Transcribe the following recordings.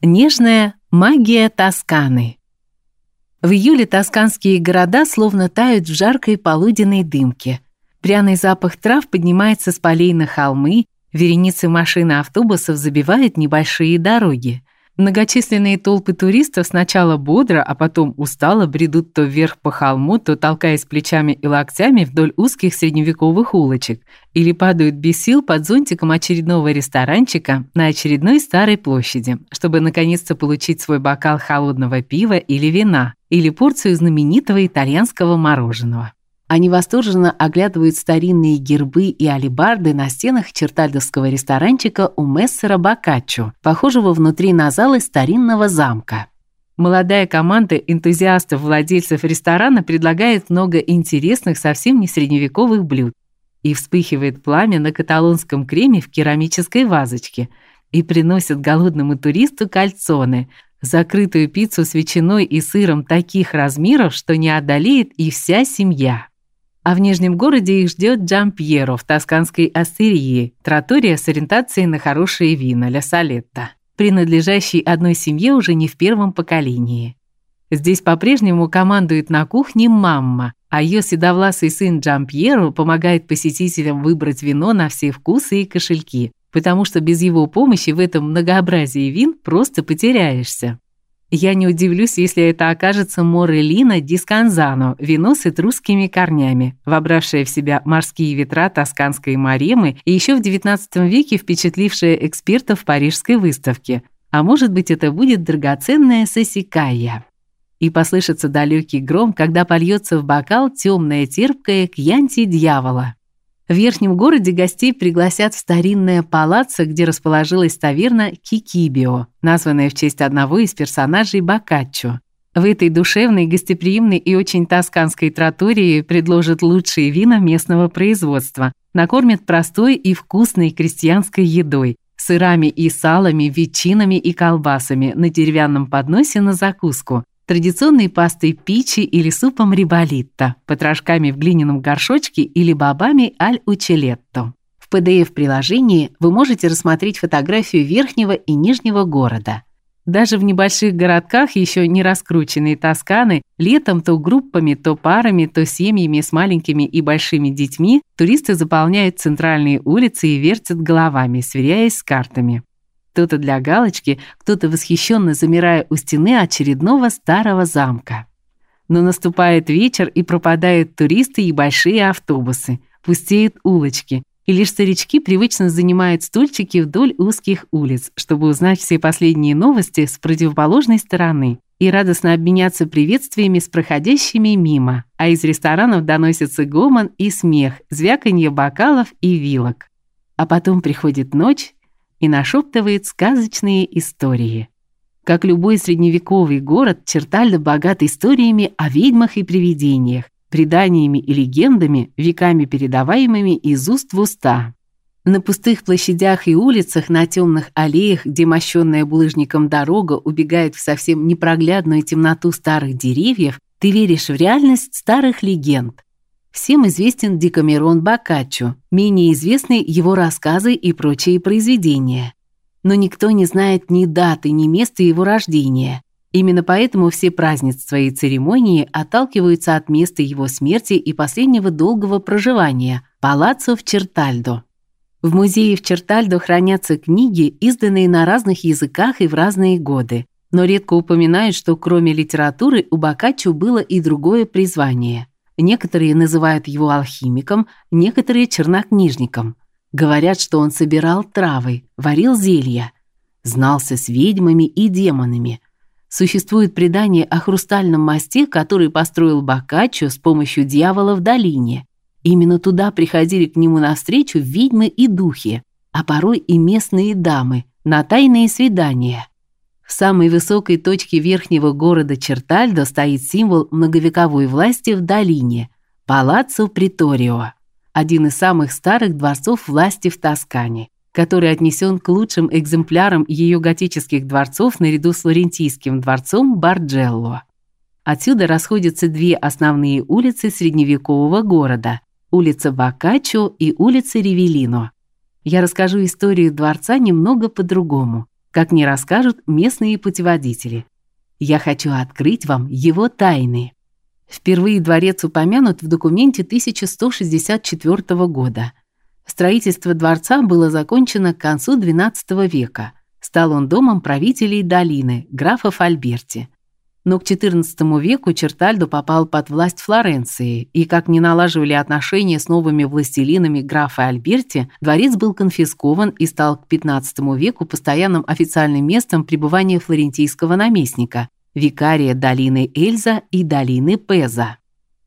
Нежная магия Тосканы. В июле тосканские города словно тают в жаркой полуденной дымке. Пряный запах трав поднимается с полей на холмы, вереницы машин и автобусов забивают небольшие дороги. Многочисленные толпы туристов сначала бодро, а потом устало бредут то вверх по холму, то толкаясь плечами и локтями вдоль узких средневековых улочек, или падают без сил под зонтиком очередного ресторанчика на очередной старой площади, чтобы наконец-то получить свой бокал холодного пива или вина, или порцию знаменитого итальянского мороженого. Они восторженно оглядывают старинные гербы и алебарды на стенах чертальдовского ресторанчика у мессера Бакаччо, похожего внутри на залы старинного замка. Молодая команда энтузиастов-владельцев ресторана предлагает много интересных, совсем не средневековых блюд. И вспыхивает пламя на каталонском креме в керамической вазочке и приносит голодному туристу кальцоны, закрытую пиццу с ветчиной и сыром таких размеров, что не одолеет и вся семья а в Нижнем городе их ждет Джампьеро в тосканской Ассирии, тротория с ориентацией на хорошие вина Ля Салетта, принадлежащий одной семье уже не в первом поколении. Здесь по-прежнему командует на кухне мамма, а ее седовласый сын Джампьеро помогает посетителям выбрать вино на все вкусы и кошельки, потому что без его помощи в этом многообразии вин просто потеряешься. Я не удивлюсь, если это окажется Морелина Дисканзано, вино с этрусскими корнями, вобравшее в себя морские ветра тосканской маремы и еще в XIX веке впечатлившее экспертов парижской выставки. А может быть, это будет драгоценная сосикая. И послышится далекий гром, когда польется в бокал темная терпкая кьянти дьявола. В верхнем городе гостей пригласят в старинное палаццо, где расположилась таверна Кикибио, названная в честь одного из персонажей Боккаччо. В этой душевной, гостеприимной и очень тосканской тротории предложат лучшие вина местного производства, накормят простой и вкусной крестьянской едой, сырами и салами, ветчинами и колбасами на деревянном подносе на закуску, традиционной пастой пичи или супом риболитто, потрошками в глиняном горшочке или бобами аль учелетто. В PDF-приложении вы можете рассмотреть фотографию верхнего и нижнего города. Даже в небольших городках еще не раскрученные Тосканы летом то группами, то парами, то семьями с маленькими и большими детьми туристы заполняют центральные улицы и вертят головами, сверяясь с картами. Кто-то для галочки, кто-то восхищенно замирая у стены очередного старого замка. Но наступает вечер, и пропадают туристы и большие автобусы, пустеют улочки, и лишь старички привычно занимают стульчики вдоль узких улиц, чтобы узнать все последние новости с противоположной стороны и радостно обменяться приветствиями с проходящими мимо, а из ресторанов доносится гомон и смех, звяканье бокалов и вилок. А потом приходит ночь, и нашептывает сказочные истории. Как любой средневековый город, Чертальда богат историями о ведьмах и привидениях, преданиями и легендами, веками передаваемыми из уст в уста. На пустых площадях и улицах, на темных аллеях, где мощенная булыжником дорога убегает в совсем непроглядную темноту старых деревьев, ты веришь в реальность старых легенд, Всем известен Декамерон Боккаччо, менее известны его рассказы и прочие произведения. Но никто не знает ни даты, ни места его рождения. Именно поэтому все празднества и церемонии отталкиваются от места его смерти и последнего долгого проживания палаццо в Чертальдо. В музее в Чертальдо хранятся книги, изданные на разных языках и в разные годы, но редко упоминают, что кроме литературы у Боккаччо было и другое призвание. Некоторые называют его алхимиком, некоторые чернокнижником. Говорят, что он собирал травы, варил зелья, знался с ведьмами и демонами. Существует предание о хрустальном мосте, который построил Боккаччо с помощью дьявола в долине. Именно туда приходили к нему навстречу ведьмы и духи, а порой и местные дамы на тайные свидания. В самой высокой точке верхнего города Чертальдо стоит символ многовековой власти в долине – Палаццо Приторио, один из самых старых дворцов власти в Тоскане, который отнесен к лучшим экземплярам ее готических дворцов наряду с флорентийским дворцом Барджелло. Отсюда расходятся две основные улицы средневекового города – улица Боккаччо и улица Ривелино. Я расскажу историю дворца немного по-другому – как не расскажут местные путеводители. Я хочу открыть вам его тайны. Впервые дворец упомянут в документе 1164 года. Строительство дворца было закончено к концу XII века. Стал он домом правителей долины, графов Альберти. Но к XIV веку Чертальдо попал под власть Флоренции, и как не налаживали отношения с новыми властелинами графа Альберти, дворец был конфискован и стал к XV веку постоянным официальным местом пребывания флорентийского наместника, викария долины Эльза и долины Пеза.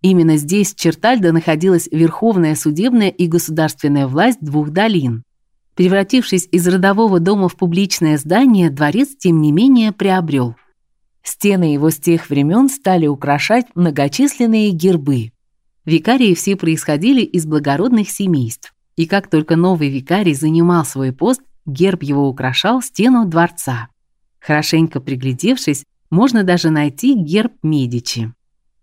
Именно здесь в Чертальдо находилась верховная судебная и государственная власть двух долин. Превратившись из родового дома в публичное здание, дворец тем не менее приобрел. Стены его с тех времен стали украшать многочисленные гербы. Викарии все происходили из благородных семейств, и как только новый викарий занимал свой пост, герб его украшал стену дворца. Хорошенько приглядевшись, можно даже найти герб Медичи.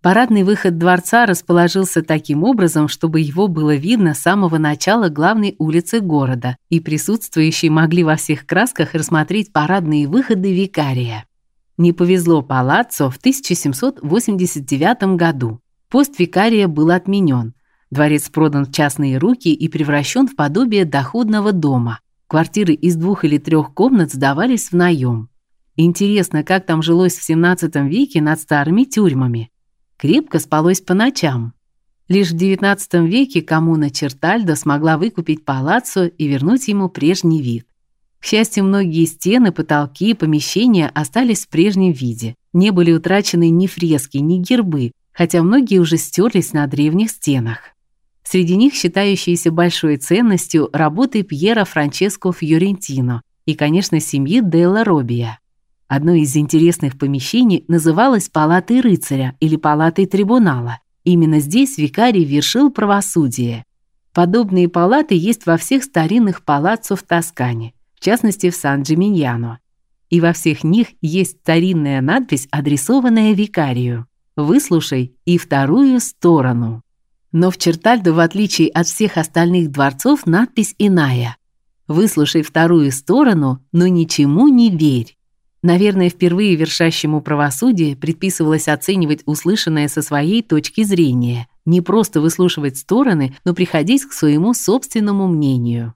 Парадный выход дворца расположился таким образом, чтобы его было видно с самого начала главной улицы города, и присутствующие могли во всех красках рассмотреть парадные выходы викария. Не повезло палаццо в 1789 году. Пост викария был отменен. Дворец продан в частные руки и превращен в подобие доходного дома. Квартиры из двух или трех комнат сдавались в наем. Интересно, как там жилось в 17 веке над старыми тюрьмами. Крепко спалось по ночам. Лишь в XIX веке коммуна Чертальдо смогла выкупить палаццо и вернуть ему прежний вид. К счастью, многие стены, потолки, помещения остались в прежнем виде. Не были утрачены ни фрески, ни гербы, хотя многие уже стерлись на древних стенах. Среди них считающиеся большой ценностью работы Пьера Франческо Фьорентино и, конечно, семьи Делла Робия. Одно из интересных помещений называлось палатой рыцаря или палатой трибунала. Именно здесь викарий вершил правосудие. Подобные палаты есть во всех старинных палаццо в Тоскане в частности в Сан-Джиминьяно. И во всех них есть старинная надпись, адресованная викарию. Выслушай и вторую сторону. Но в Чертальдо, в отличие от всех остальных дворцов, надпись иная. Выслушай вторую сторону, но ничему не верь. Наверное, впервые вершащему правосудие предписывалось оценивать услышанное со своей точки зрения, не просто выслушивать стороны, но приходить к своему собственному мнению.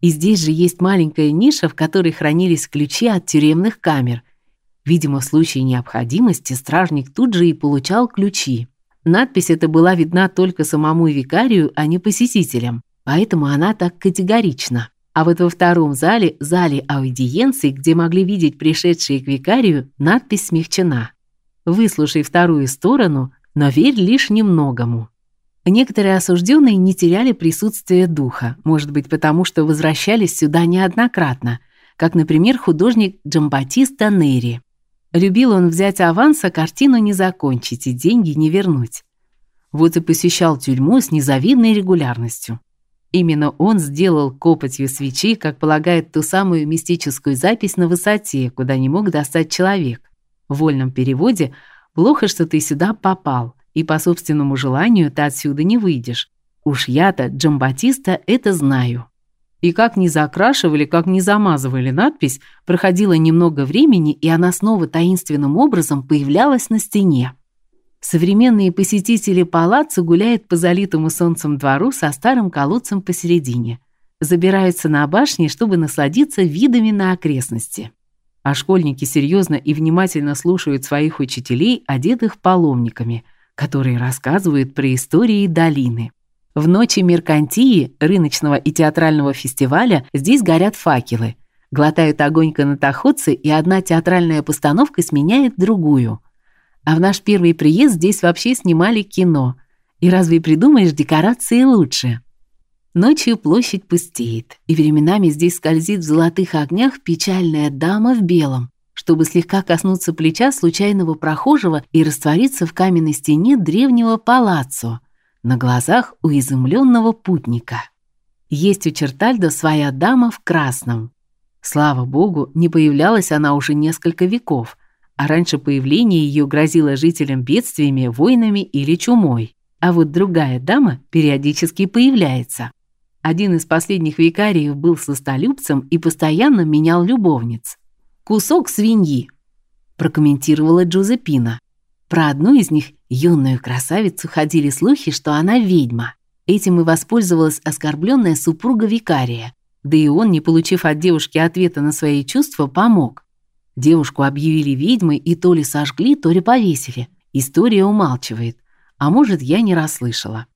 И здесь же есть маленькая ниша, в которой хранились ключи от тюремных камер. Видимо, в случае необходимости стражник тут же и получал ключи. Надпись эта была видна только самому викарию, а не посетителям, поэтому она так категорична. А вот во втором зале, зале аудиенции, где могли видеть пришедшие к викарию, надпись смягчена. Выслушай вторую сторону, но верь лишь немногому. Некоторые осужденные не теряли присутствие духа, может быть, потому что возвращались сюда неоднократно, как, например, художник Джамбатиста Нери. Любил он взять аванс, а картину не закончить и деньги не вернуть. Вот и посещал тюрьму с незавидной регулярностью. Именно он сделал копотью свечи, как полагает ту самую мистическую запись на высоте, куда не мог достать человек. В вольном переводе «плохо, что ты сюда попал», и по собственному желанию ты отсюда не выйдешь. Уж я-то, Джамбатиста, это знаю. И как ни закрашивали, как ни замазывали надпись, проходило немного времени, и она снова таинственным образом появлялась на стене. Современные посетители палаца гуляют по залитому солнцем двору со старым колодцем посередине. Забираются на башни, чтобы насладиться видами на окрестности. А школьники серьезно и внимательно слушают своих учителей, одетых паломниками – которые рассказывают про истории долины. В ночи меркантии, рыночного и театрального фестиваля, здесь горят факелы. Глотают огонь канатоходцы, и одна театральная постановка сменяет другую. А в наш первый приезд здесь вообще снимали кино. И разве придумаешь декорации лучше? Ночью площадь пустеет, и временами здесь скользит в золотых огнях печальная дама в белом, чтобы слегка коснуться плеча случайного прохожего и раствориться в каменной стене древнего палаццо на глазах у изумленного путника. Есть у Чертальдо своя дама в красном. Слава богу, не появлялась она уже несколько веков, а раньше появление ее грозило жителям бедствиями, войнами или чумой. А вот другая дама периодически появляется. Один из последних викариев был сластолюбцем и постоянно менял любовниц. Кусок свиньи, прокомментировала Джузепина. Про одну из них, юную красавицу, ходили слухи, что она ведьма. Этим и воспользовалась оскорбленная супруга викария. Да и он, не получив от девушки ответа на свои чувства, помог. Девушку объявили ведьмой и то ли сожгли, то ли повесили. История умалчивает. А может, я не расслышала.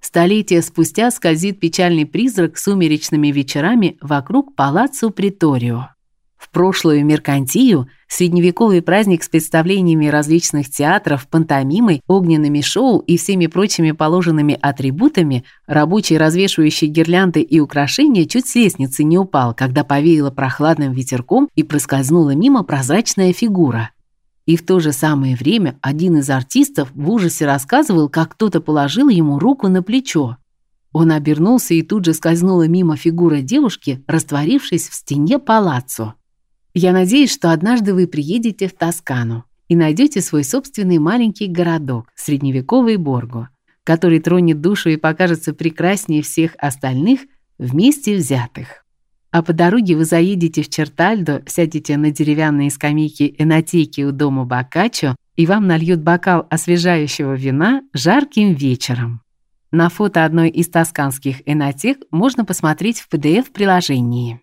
Столетия спустя скользит печальный призрак сумеречными вечерами вокруг палаццо Приторио. В прошлую меркантию, средневековый праздник с представлениями различных театров, пантомимой, огненными шоу и всеми прочими положенными атрибутами, рабочий, развешивающий гирлянды и украшения, чуть с лестницы не упал, когда повеяло прохладным ветерком и проскользнула мимо прозрачная фигура. И в то же самое время один из артистов в ужасе рассказывал, как кто-то положил ему руку на плечо. Он обернулся, и тут же скользнула мимо фигура девушки, растворившись в стене палаццо. Я надеюсь, что однажды вы приедете в Тоскану и найдете свой собственный маленький городок, средневековый Борго, который тронет душу и покажется прекраснее всех остальных вместе взятых. А по дороге вы заедете в Чертальдо, сядете на деревянные скамейки энотеки у дома Боккаччо, и вам нальют бокал освежающего вина жарким вечером. На фото одной из тосканских энотек можно посмотреть в PDF-приложении.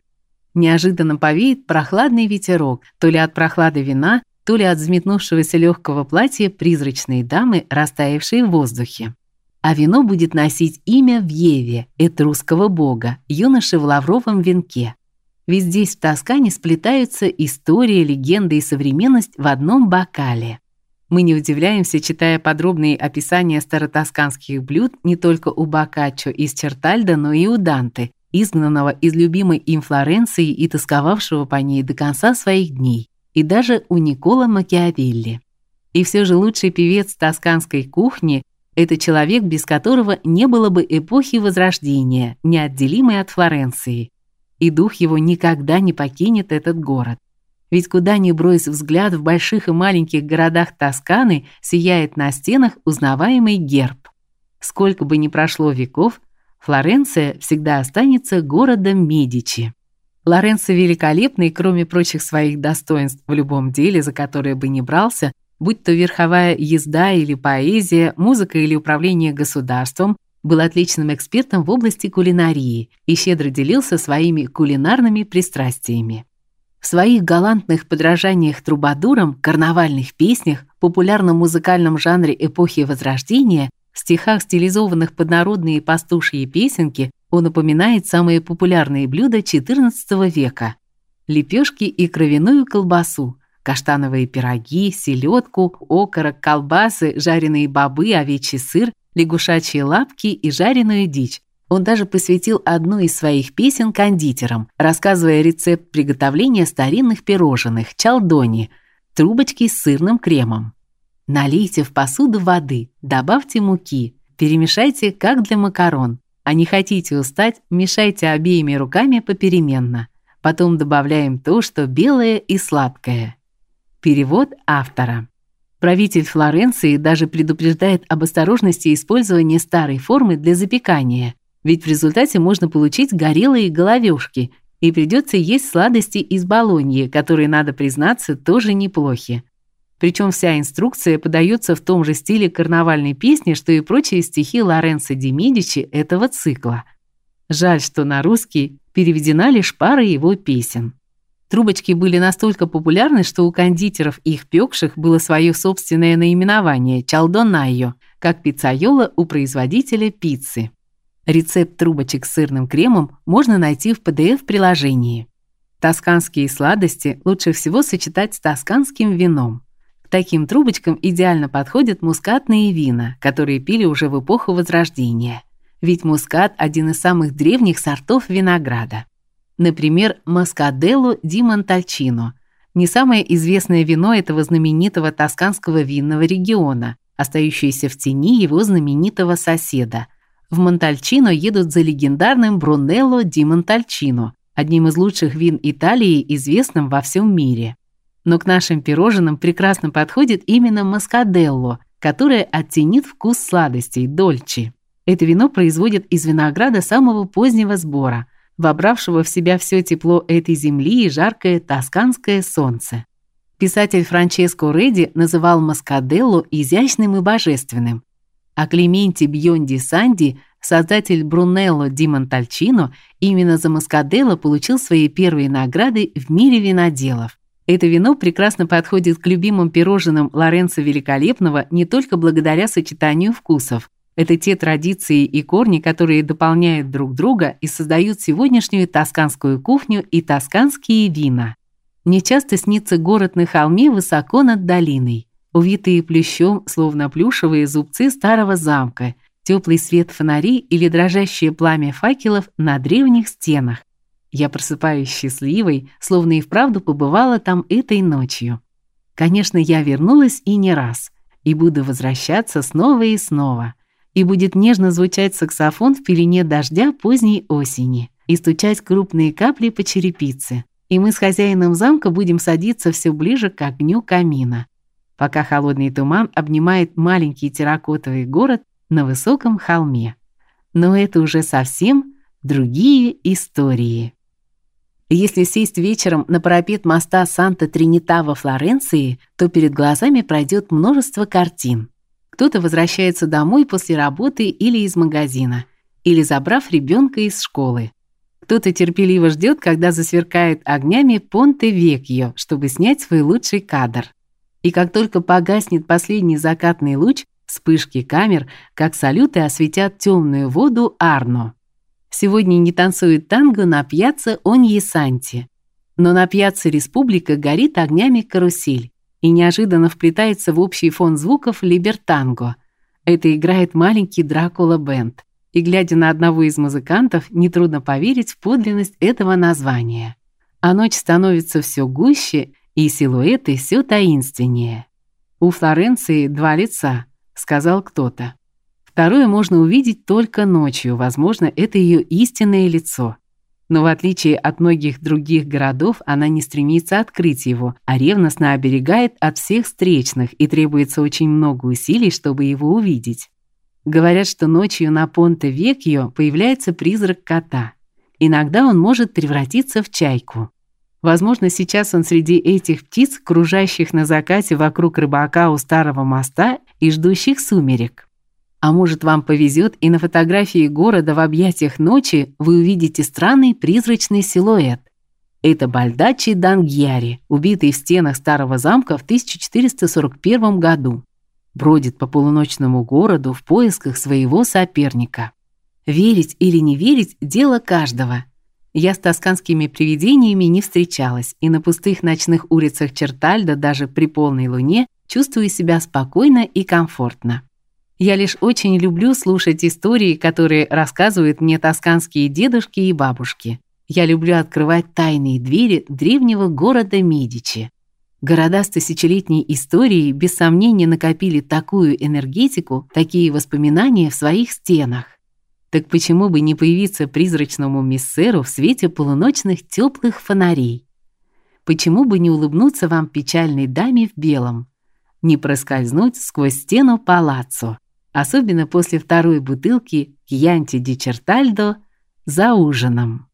Неожиданно повеет прохладный ветерок, то ли от прохлады вина, то ли от взметнувшегося легкого платья призрачной дамы, растаявшей в воздухе. А вино будет носить имя Вьеве, этрусского бога, юноши в лавровом венке. Ведь здесь в Тоскане сплетаются история, легенда и современность в одном бокале. Мы не удивляемся, читая подробные описания старотосканских блюд не только у Боккаччо из Чертальда, но и у Данте, изгнанного из любимой им Флоренции и тосковавшего по ней до конца своих дней, и даже у Никола Макиавелли. И все же лучший певец тосканской кухни это человек, без которого не было бы эпохи Возрождения, неотделимой от Флоренции. И дух его никогда не покинет этот город. Ведь куда ни брось взгляд, в больших и маленьких городах Тосканы сияет на стенах узнаваемый герб. Сколько бы ни прошло веков, Флоренция всегда останется городом Медичи. Лоренцо великолепный, кроме прочих своих достоинств в любом деле, за которое бы ни брался, будь то верховая езда или поэзия, музыка или управление государством, был отличным экспертом в области кулинарии и щедро делился своими кулинарными пристрастиями. В своих галантных подражаниях трубадурам, карнавальных песнях, популярном музыкальном жанре эпохи Возрождения стихах, стилизованных под народные пастушьи песенки, он упоминает самые популярные блюда XIV века: лепешки и кровяную колбасу, каштановые пироги, селедку, окорок, колбасы, жареные бобы, овечий сыр, лягушачьи лапки и жареную дичь. Он даже посвятил одну из своих песен кондитерам, рассказывая рецепт приготовления старинных пирожных чалдони, трубочки с сырным кремом. Налейте в посуду воды, добавьте муки, перемешайте как для макарон. А не хотите устать, мешайте обеими руками попеременно. Потом добавляем то, что белое и сладкое. Перевод автора. Правитель Флоренции даже предупреждает об осторожности использования старой формы для запекания, ведь в результате можно получить горелые головешки, и придется есть сладости из Болоньи, которые, надо признаться, тоже неплохи. Причем вся инструкция подается в том же стиле карнавальной песни, что и прочие стихи Лоренцо ди Медичи этого цикла. Жаль, что на русский переведена лишь пара его песен. Трубочки были настолько популярны, что у кондитеров их пекших было свое собственное наименование чалдонайо, как пиццайола у производителя пиццы. Рецепт трубочек с сырным кремом можно найти в PDF-приложении. Тосканские сладости лучше всего сочетать с тосканским вином таким трубочкам идеально подходят мускатные вина, которые пили уже в эпоху Возрождения. Ведь мускат один из самых древних сортов винограда. Например, Маскаделло ди Монтальчино, не самое известное вино этого знаменитого тосканского винного региона, остающееся в тени его знаменитого соседа. В Монтальчино едут за легендарным Брунелло ди Монтальчино, одним из лучших вин Италии, известным во всем мире. Но к нашим пирожным прекрасно подходит именно маскаделло, которое оттенит вкус сладостей дольче. Это вино производят из винограда самого позднего сбора, вобравшего в себя все тепло этой земли и жаркое тосканское солнце. Писатель Франческо Реди называл Маскаделло изящным и божественным, а Клементи Бьонди Санди, создатель Брунелло ди Монтальчино, именно за Маскаделло получил свои первые награды в мире виноделов. Это вино прекрасно подходит к любимым пирожным Лоренцо Великолепного не только благодаря сочетанию вкусов. Это те традиции и корни, которые дополняют друг друга и создают сегодняшнюю тосканскую кухню и тосканские вина. Мне часто снится город на холме высоко над долиной, увитые плющом, словно плюшевые зубцы старого замка, теплый свет фонарей или дрожащее пламя факелов на древних стенах. Я просыпаюсь счастливой, словно и вправду побывала там этой ночью. Конечно, я вернулась и не раз, и буду возвращаться снова и снова. И будет нежно звучать саксофон в пелене дождя поздней осени и стучать крупные капли по черепице. И мы с хозяином замка будем садиться все ближе к огню камина, пока холодный туман обнимает маленький терракотовый город на высоком холме. Но это уже совсем другие истории. Если сесть вечером на парапет моста Санта-Тринита во Флоренции, то перед глазами пройдет множество картин. Кто-то возвращается домой после работы или из магазина, или забрав ребенка из школы. Кто-то терпеливо ждет, когда засверкает огнями Понте-Векьо, чтобы снять свой лучший кадр. И как только погаснет последний закатный луч, вспышки камер, как салюты осветят темную воду Арно. Сегодня не танцует танго на пьяцца Оньесанти. Но на пьяцца Республика горит огнями карусель и неожиданно вплетается в общий фон звуков либертанго. Это играет маленький Дракула бенд. И глядя на одного из музыкантов, нетрудно поверить в подлинность этого названия. А ночь становится все гуще, и силуэты все таинственнее. У Флоренции два лица, сказал кто-то. Второе можно увидеть только ночью, возможно, это ее истинное лицо. Но в отличие от многих других городов, она не стремится открыть его, а ревностно оберегает от всех встречных, и требуется очень много усилий, чтобы его увидеть. Говорят, что ночью на Понте-Векьо появляется призрак кота. Иногда он может превратиться в чайку. Возможно, сейчас он среди этих птиц, кружащих на закате вокруг рыбака у старого моста и ждущих сумерек. А может, вам повезет, и на фотографии города в объятиях ночи вы увидите странный призрачный силуэт. Это Бальдачи Дангьяри, убитый в стенах старого замка в 1441 году. Бродит по полуночному городу в поисках своего соперника. Верить или не верить дело каждого. Я с тосканскими привидениями не встречалась, и на пустых ночных улицах Чертальда даже при полной луне чувствую себя спокойно и комфортно. Я лишь очень люблю слушать истории, которые рассказывают мне тосканские дедушки и бабушки. Я люблю открывать тайные двери древнего города Медичи. Города с тысячелетней историей без сомнения накопили такую энергетику, такие воспоминания в своих стенах. Так почему бы не появиться призрачному миссеру в свете полуночных теплых фонарей? Почему бы не улыбнуться вам печальной даме в белом? Не проскользнуть сквозь стену палаццо? Особенно после второй бутылки Кьянти ди Чертальдо за ужином.